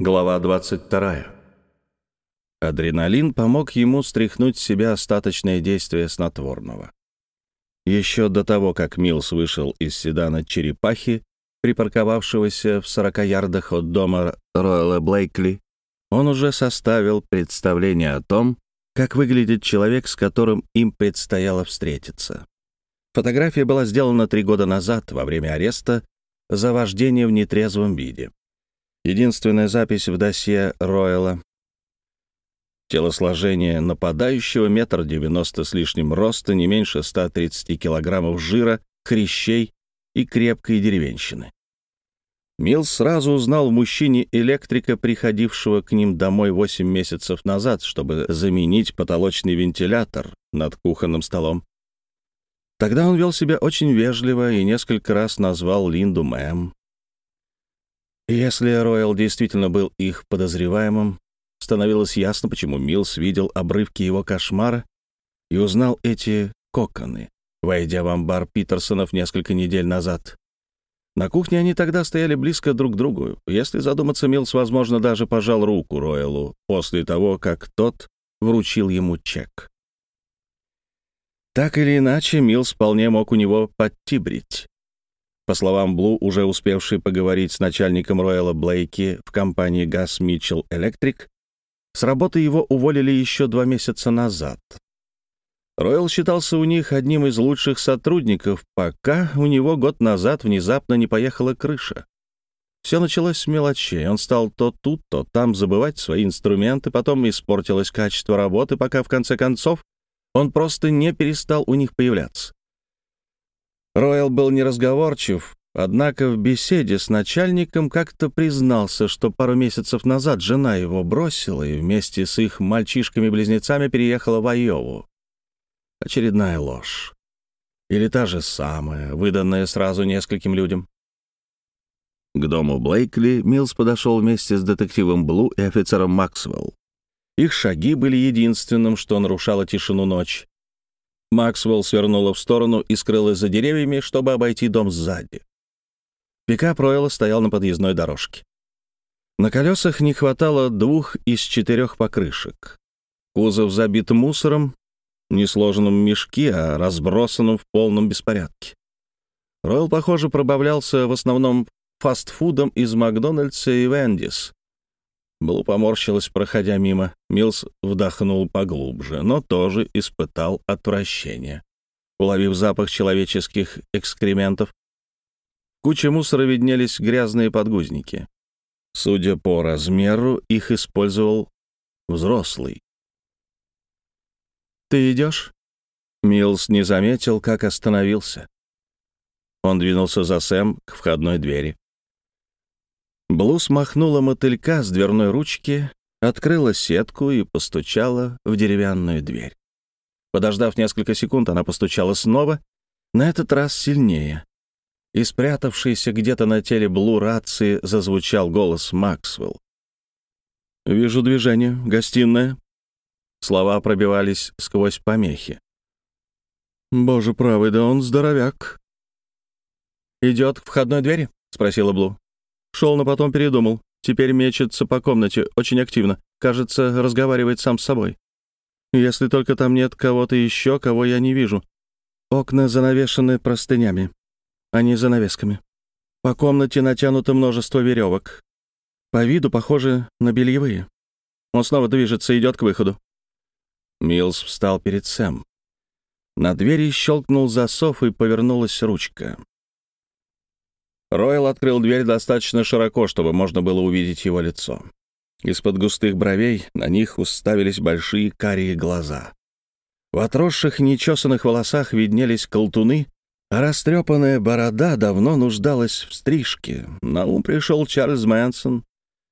Глава 22. Адреналин помог ему стряхнуть с себя остаточное действие снотворного. Еще до того, как Милс вышел из седана «Черепахи», припарковавшегося в 40 ярдах от дома Ройла Блейкли, он уже составил представление о том, как выглядит человек, с которым им предстояло встретиться. Фотография была сделана три года назад, во время ареста, за вождение в нетрезвом виде. Единственная запись в досье Ройла. Телосложение нападающего метр девяносто с лишним роста, не меньше 130 килограммов жира, хрящей и крепкой деревенщины. Милс сразу узнал в мужчине электрика, приходившего к ним домой 8 месяцев назад, чтобы заменить потолочный вентилятор над кухонным столом. Тогда он вел себя очень вежливо и несколько раз назвал Линду мэм. Если Ройл действительно был их подозреваемым, становилось ясно, почему Милс видел обрывки его кошмара и узнал эти коконы, войдя в амбар Питерсонов несколько недель назад. На кухне они тогда стояли близко друг к другу. Если задуматься, Милс, возможно, даже пожал руку Ройлу после того, как тот вручил ему чек. Так или иначе, Милс вполне мог у него подтибрить. По словам Блу, уже успевший поговорить с начальником Ройла Блейки в компании Gas Mitchell Electric, с работы его уволили еще два месяца назад. Ройл считался у них одним из лучших сотрудников, пока у него год назад внезапно не поехала крыша. Все началось с мелочей. Он стал то тут, то там забывать свои инструменты, потом испортилось качество работы, пока в конце концов он просто не перестал у них появляться. Ройл был неразговорчив, однако в беседе с начальником как-то признался, что пару месяцев назад жена его бросила и вместе с их мальчишками-близнецами переехала в Айову. Очередная ложь. Или та же самая, выданная сразу нескольким людям. К дому Блейкли Милс подошел вместе с детективом Блу и офицером Максвелл. Их шаги были единственным, что нарушало тишину ночи. Максвелл свернула в сторону и скрылась за деревьями, чтобы обойти дом сзади. Пикап Ройла стоял на подъездной дорожке. На колесах не хватало двух из четырех покрышек. Кузов забит мусором, не сложенным в мешки, а разбросанным в полном беспорядке. Ройл, похоже, пробавлялся в основном фастфудом из Макдональдса и Вендис, Блу поморщилась, проходя мимо. Милс вдохнул поглубже, но тоже испытал отвращение. Уловив запах человеческих экскрементов, куча мусора виднелись грязные подгузники. Судя по размеру, их использовал взрослый. «Ты идешь?» Милс не заметил, как остановился. Он двинулся за Сэм к входной двери. Блу смахнула мотылька с дверной ручки, открыла сетку и постучала в деревянную дверь. Подождав несколько секунд, она постучала снова, на этот раз сильнее. И спрятавшийся где-то на теле Блу рации зазвучал голос Максвелл. «Вижу движение. Гостиная». Слова пробивались сквозь помехи. «Боже правый, да он здоровяк». «Идет к входной двери?» — спросила Блу. Шел, но потом передумал. Теперь мечется по комнате, очень активно. Кажется, разговаривает сам с собой. Если только там нет кого-то еще, кого я не вижу. Окна занавешены простынями, а не занавесками. По комнате натянуто множество веревок. По виду похожи на бельевые. Он снова движется, идет к выходу. Милс встал перед Сэм. На двери щелкнул засов и повернулась ручка. Ройл открыл дверь достаточно широко, чтобы можно было увидеть его лицо. Из-под густых бровей на них уставились большие карие глаза. В отросших нечесанных волосах виднелись колтуны, а растрепанная борода давно нуждалась в стрижке. На ум пришел Чарльз Мэнсон,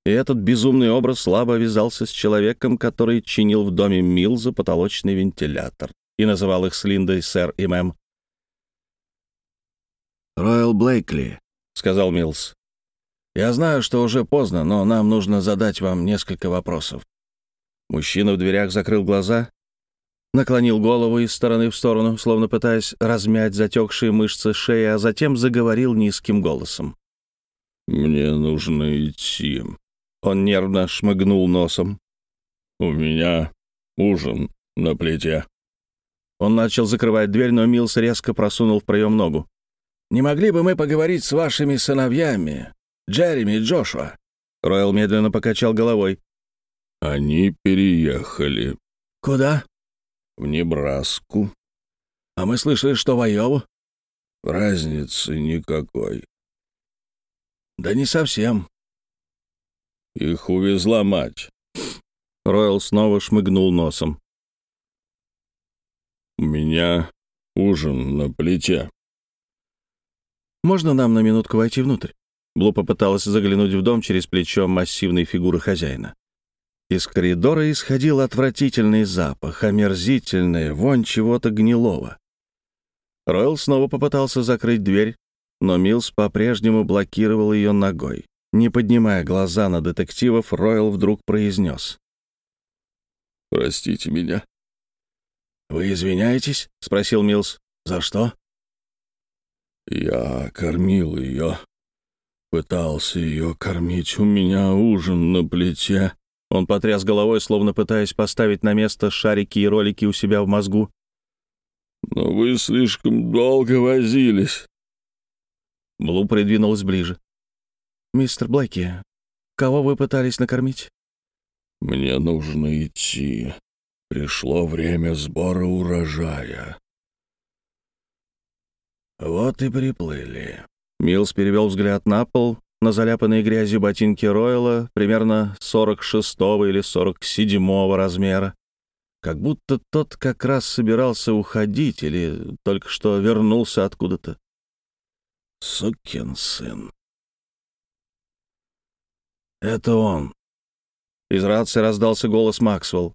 и этот безумный образ слабо вязался с человеком, который чинил в доме Милза потолочный вентилятор и называл их с Линдой сэр и мэм. «Ройл Блейкли», — сказал Милс. «Я знаю, что уже поздно, но нам нужно задать вам несколько вопросов». Мужчина в дверях закрыл глаза, наклонил голову из стороны в сторону, словно пытаясь размять затекшие мышцы шеи, а затем заговорил низким голосом. «Мне нужно идти. Он нервно шмыгнул носом. «У меня ужин на плите». Он начал закрывать дверь, но Милс резко просунул в проем ногу. «Не могли бы мы поговорить с вашими сыновьями, Джереми и Джошуа?» Ройл медленно покачал головой. «Они переехали». «Куда?» «В Небраску». «А мы слышали, что в Айову?» «Разницы никакой». «Да не совсем». «Их увезла мать». Ройл снова шмыгнул носом. «У меня ужин на плите». «Можно нам на минутку войти внутрь?» Блу попыталась заглянуть в дом через плечо массивной фигуры хозяина. Из коридора исходил отвратительный запах, омерзительный, вонь чего-то гнилого. Ройл снова попытался закрыть дверь, но Милс по-прежнему блокировал ее ногой. Не поднимая глаза на детективов, Ройл вдруг произнес. «Простите меня». «Вы извиняетесь?» — спросил Милс. «За что?» «Я кормил ее. Пытался ее кормить. У меня ужин на плите». Он потряс головой, словно пытаясь поставить на место шарики и ролики у себя в мозгу. «Но вы слишком долго возились». Блу придвинулась ближе. «Мистер Блэки, кого вы пытались накормить?» «Мне нужно идти. Пришло время сбора урожая». «Вот и приплыли». Милс перевел взгляд на пол, на заляпанные грязью ботинки Ройла, примерно 46-го или 47-го размера. Как будто тот как раз собирался уходить или только что вернулся откуда-то. Сукин сын. Это он. Из рации раздался голос Максвелл.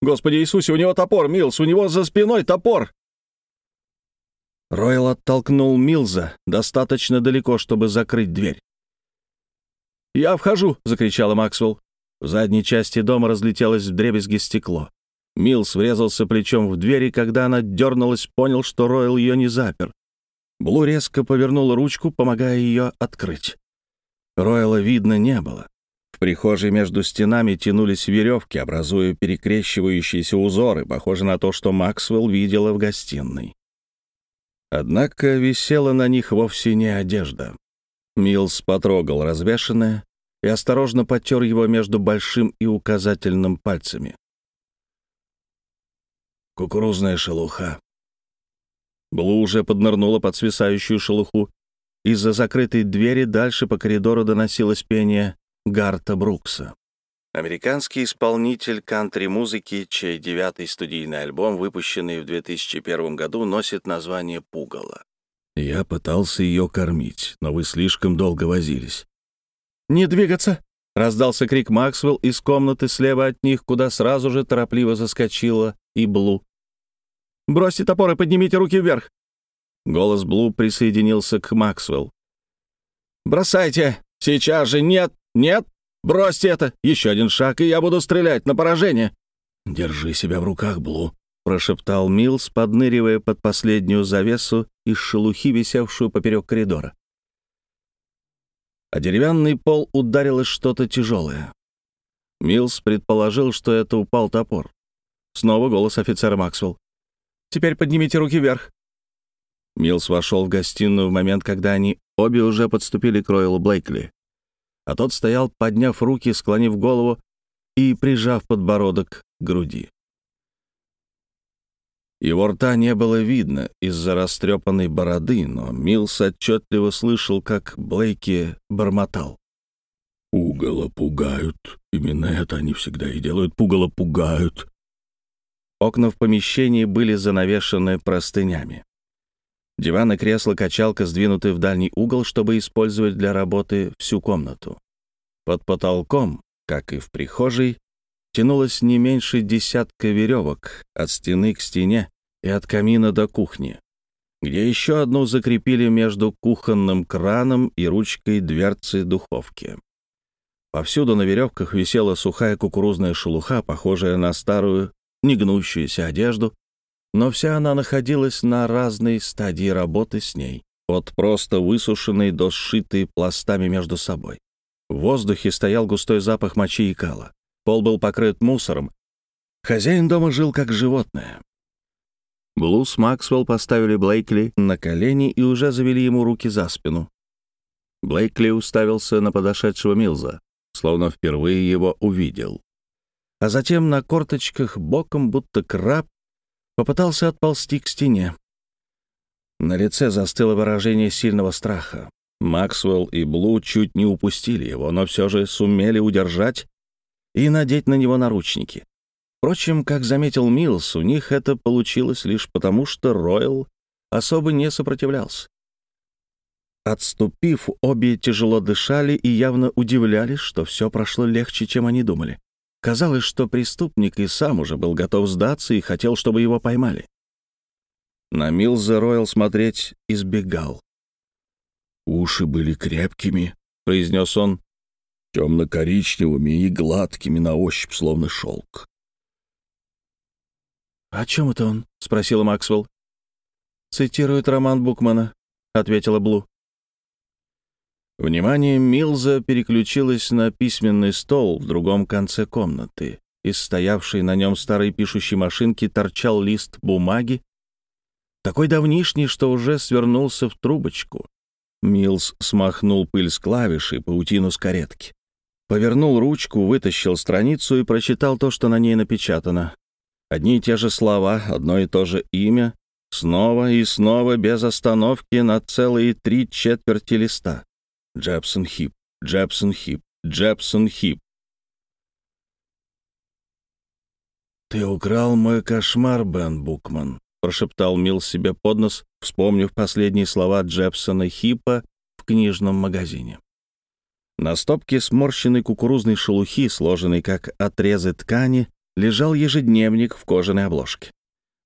«Господи Иисусе, у него топор, Милс, у него за спиной топор!» Ройл оттолкнул Милза достаточно далеко, чтобы закрыть дверь. «Я вхожу!» — закричала Максвелл. В задней части дома разлетелось вдребезги стекло. Милс врезался плечом в дверь, и когда она дернулась, понял, что Ройл ее не запер. Блу резко повернула ручку, помогая ее открыть. Ройла видно не было. В прихожей между стенами тянулись веревки, образуя перекрещивающиеся узоры, похожие на то, что Максвелл видела в гостиной. Однако висела на них вовсе не одежда. Милс потрогал развешанное и осторожно потер его между большим и указательным пальцами. Кукурузная шелуха. Блу уже поднырнула под свисающую шелуху. Из-за закрытой двери дальше по коридору доносилось пение Гарта Брукса. Американский исполнитель кантри-музыки, чей девятый студийный альбом, выпущенный в 2001 году, носит название «Пугало». Я пытался ее кормить, но вы слишком долго возились. «Не двигаться!» — раздался крик Максвелл из комнаты слева от них, куда сразу же торопливо заскочила и Блу. «Бросьте топор и поднимите руки вверх!» Голос Блу присоединился к Максвелл. «Бросайте! Сейчас же! Нет! Нет! Бросьте это! Еще один шаг, и я буду стрелять на поражение!» «Держи себя в руках, Блу», — прошептал Милс, подныривая под последнюю завесу из шелухи, висевшую поперек коридора. А деревянный пол ударилось что-то тяжелое. Милс предположил, что это упал топор. Снова голос офицера Максвелл. «Теперь поднимите руки вверх». Милс вошел в гостиную в момент, когда они обе уже подступили к Ройлу Блейкли а тот стоял, подняв руки, склонив голову и прижав подбородок к груди. Его рта не было видно из-за растрепанной бороды, но Милс отчетливо слышал, как Блейки бормотал. «Пугало пугают. Именно это они всегда и делают. Пугало пугают». Окна в помещении были занавешены простынями. Диван и кресло-качалка сдвинуты в дальний угол, чтобы использовать для работы всю комнату. Под потолком, как и в прихожей, тянулось не меньше десятка веревок от стены к стене и от камина до кухни, где еще одну закрепили между кухонным краном и ручкой дверцы духовки. Повсюду на веревках висела сухая кукурузная шелуха, похожая на старую, негнущуюся одежду, но вся она находилась на разной стадии работы с ней, от просто высушенной до сшитой пластами между собой. В воздухе стоял густой запах мочи и кала. Пол был покрыт мусором. Хозяин дома жил как животное. Блуз Максвелл поставили Блейкли на колени и уже завели ему руки за спину. Блейкли уставился на подошедшего Милза, словно впервые его увидел. А затем на корточках боком, будто краб, попытался отползти к стене. На лице застыло выражение сильного страха. Максвелл и Блу чуть не упустили его, но все же сумели удержать и надеть на него наручники. Впрочем, как заметил Милс, у них это получилось лишь потому, что Ройл особо не сопротивлялся. Отступив, обе тяжело дышали и явно удивлялись, что все прошло легче, чем они думали. Казалось, что преступник и сам уже был готов сдаться и хотел, чтобы его поймали. На Милза Ройл смотреть избегал. «Уши были крепкими», — произнес он, — «темно-коричневыми и гладкими на ощупь, словно шелк». «О чем это он?» — спросила Максвелл. «Цитирует роман Букмана», — ответила Блу. Внимание Милза переключилось на письменный стол в другом конце комнаты. Из стоявшей на нем старой пишущей машинки торчал лист бумаги, такой давнишний, что уже свернулся в трубочку. Милз смахнул пыль с клавиши, паутину с каретки. Повернул ручку, вытащил страницу и прочитал то, что на ней напечатано. Одни и те же слова, одно и то же имя, снова и снова без остановки на целые три четверти листа. Джепсон Хип, Джепсон Хип, Джепсон Хип. «Ты украл мой кошмар, Бен Букман», — прошептал Мил себе под нос, вспомнив последние слова Джепсона Хипа в книжном магазине. На стопке сморщенной кукурузной шелухи, сложенной как отрезы ткани, лежал ежедневник в кожаной обложке.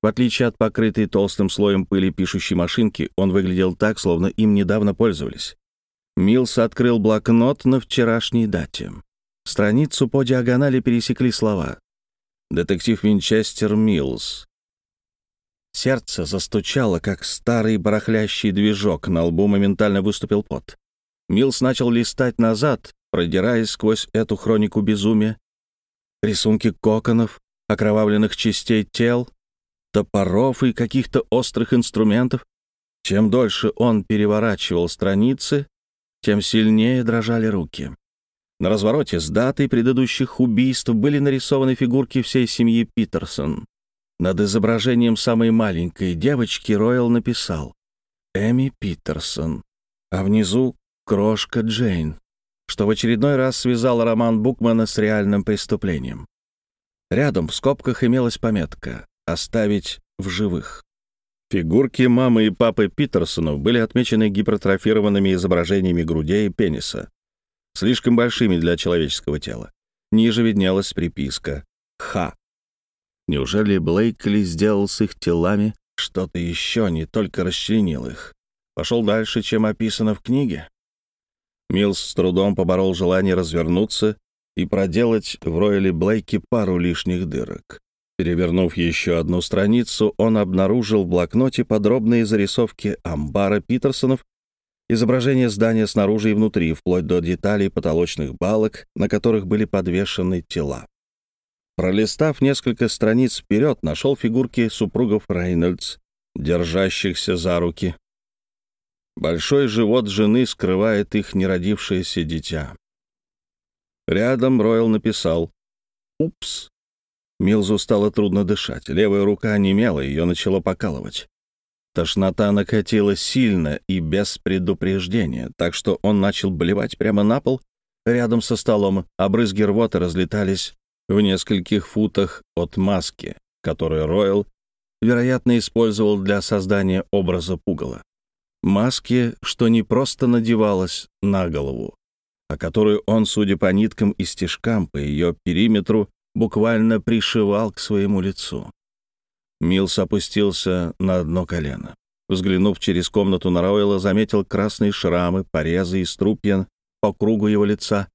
В отличие от покрытой толстым слоем пыли пишущей машинки, он выглядел так, словно им недавно пользовались. Милс открыл блокнот на вчерашней дате. Страницу по диагонали пересекли слова. «Детектив Винчестер Милс». Сердце застучало, как старый барахлящий движок, на лбу моментально выступил пот. Милс начал листать назад, продираясь сквозь эту хронику безумия. Рисунки коконов, окровавленных частей тел, топоров и каких-то острых инструментов. Чем дольше он переворачивал страницы, тем сильнее дрожали руки. На развороте с датой предыдущих убийств были нарисованы фигурки всей семьи Питерсон. Над изображением самой маленькой девочки Ройл написал «Эми Питерсон», а внизу «Крошка Джейн», что в очередной раз связал роман Букмана с реальным преступлением. Рядом в скобках имелась пометка «Оставить в живых». Фигурки мамы и папы Питерсонов были отмечены гипертрофированными изображениями грудей и пениса, слишком большими для человеческого тела. Ниже виднелась приписка «Х». Неужели Блейкли сделал с их телами что-то еще, не только расчленил их? Пошел дальше, чем описано в книге? Милс с трудом поборол желание развернуться и проделать в Ройле Блейке пару лишних дырок. Перевернув еще одну страницу, он обнаружил в блокноте подробные зарисовки амбара Питерсонов, изображение здания снаружи и внутри, вплоть до деталей потолочных балок, на которых были подвешены тела. Пролистав несколько страниц вперед, нашел фигурки супругов Рейнольдс, держащихся за руки. Большой живот жены скрывает их неродившееся дитя. Рядом Ройл написал «Упс». Милзу стало трудно дышать. Левая рука онемела, ее начало покалывать. Тошнота накатила сильно и без предупреждения, так что он начал блевать прямо на пол рядом со столом, а брызги рвоты разлетались в нескольких футах от маски, которую Ройл, вероятно, использовал для создания образа пугала. Маски, что не просто надевалась на голову, а которую он, судя по ниткам и стежкам по ее периметру, буквально пришивал к своему лицу. Милс опустился на одно колено. Взглянув через комнату на Ройла, заметил красные шрамы, порезы и струпья по кругу его лица.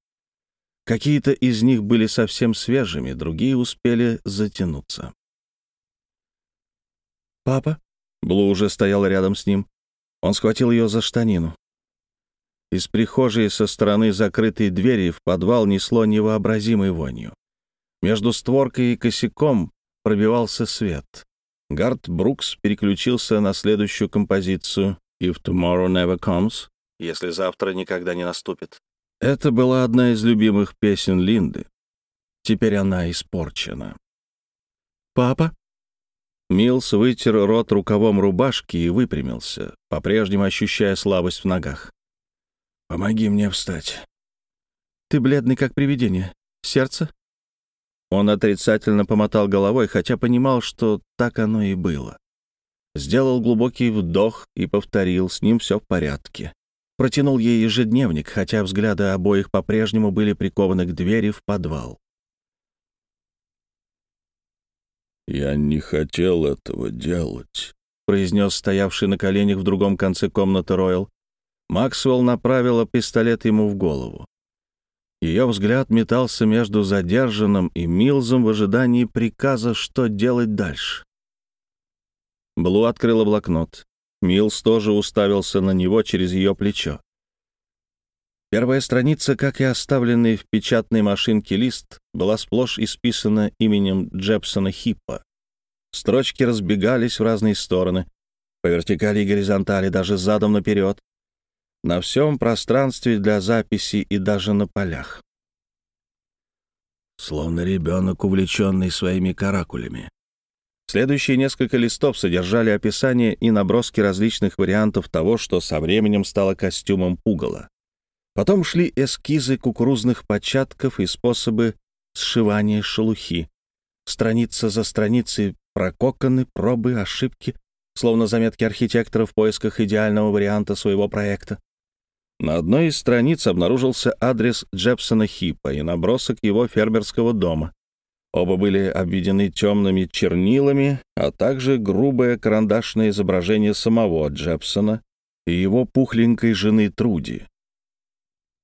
Какие-то из них были совсем свежими, другие успели затянуться. «Папа?» Блу уже стоял рядом с ним. Он схватил ее за штанину. Из прихожей со стороны закрытой двери в подвал несло невообразимой вонью. Между створкой и косяком пробивался свет. Гард Брукс переключился на следующую композицию «If Tomorrow Never Comes», если завтра никогда не наступит. Это была одна из любимых песен Линды. Теперь она испорчена. «Папа?» Милс вытер рот рукавом рубашки и выпрямился, по-прежнему ощущая слабость в ногах. «Помоги мне встать». «Ты бледный, как привидение. Сердце?» Он отрицательно помотал головой, хотя понимал, что так оно и было. Сделал глубокий вдох и повторил, с ним все в порядке. Протянул ей ежедневник, хотя взгляды обоих по-прежнему были прикованы к двери в подвал. «Я не хотел этого делать», — произнес стоявший на коленях в другом конце комнаты Ройл. Максвелл направила пистолет ему в голову. Ее взгляд метался между задержанным и Милзом в ожидании приказа, что делать дальше. Блу открыла блокнот. Милз тоже уставился на него через ее плечо. Первая страница, как и оставленный в печатной машинке лист, была сплошь исписана именем Джепсона Хиппа. Строчки разбегались в разные стороны, по вертикали и горизонтали, даже задом наперед на всем пространстве для записи и даже на полях. Словно ребенок, увлеченный своими каракулями. Следующие несколько листов содержали описание и наброски различных вариантов того, что со временем стало костюмом пугала. Потом шли эскизы кукурузных початков и способы сшивания шелухи. Страница за страницей прококаны, пробы, ошибки, словно заметки архитектора в поисках идеального варианта своего проекта. На одной из страниц обнаружился адрес Джепсона Хипа и набросок его фермерского дома. Оба были обведены темными чернилами, а также грубое карандашное изображение самого Джепсона и его пухленькой жены Труди.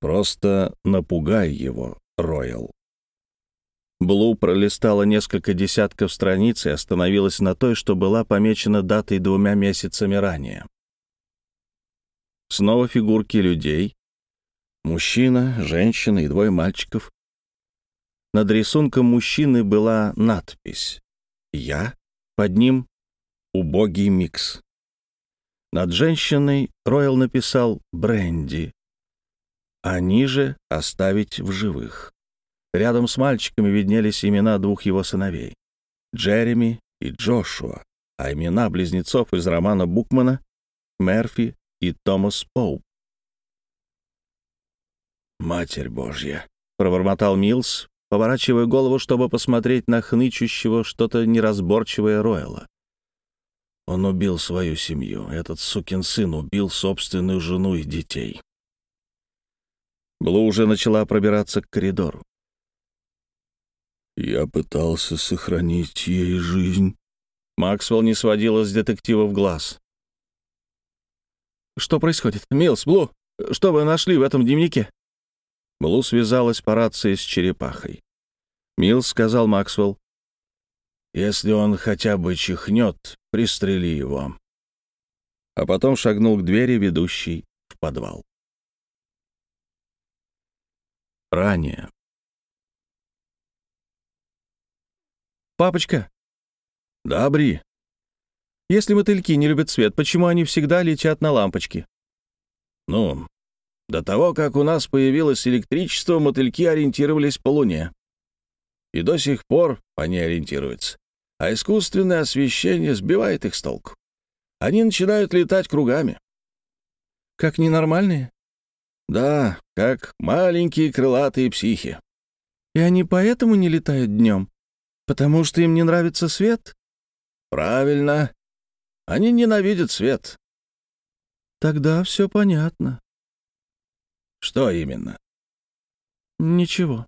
Просто напугай его, Роял. Блу пролистала несколько десятков страниц и остановилась на той, что была помечена датой двумя месяцами ранее. Снова фигурки людей. Мужчина, женщина и двое мальчиков. Над рисунком мужчины была надпись «Я», под ним «Убогий микс». Над женщиной Ройл написал «Бренди», а ниже «Оставить в живых». Рядом с мальчиками виднелись имена двух его сыновей — Джереми и Джошуа, а имена близнецов из романа Букмана — Мерфи и Томас Поуп. «Матерь Божья!» — пробормотал Милс, поворачивая голову, чтобы посмотреть на хнычущего что-то неразборчивое Ройла. Он убил свою семью. Этот сукин сын убил собственную жену и детей. Блу уже начала пробираться к коридору. «Я пытался сохранить ей жизнь». Максвелл не сводила с детектива в глаз. «Что происходит? Милс, Блу, что вы нашли в этом дневнике?» Блу связалась по рации с черепахой. Милс сказал Максвелл, «Если он хотя бы чихнет, пристрели его». А потом шагнул к двери, ведущей в подвал. Ранее. «Папочка!» «Да, Бри!» Если мотыльки не любят свет, почему они всегда летят на лампочке? Ну, до того, как у нас появилось электричество, мотыльки ориентировались по Луне. И до сих пор по ней ориентируются. А искусственное освещение сбивает их с толку. Они начинают летать кругами. Как ненормальные? Да, как маленькие крылатые психи. И они поэтому не летают днем? Потому что им не нравится свет? Правильно. Они ненавидят свет. Тогда все понятно. Что именно? Ничего.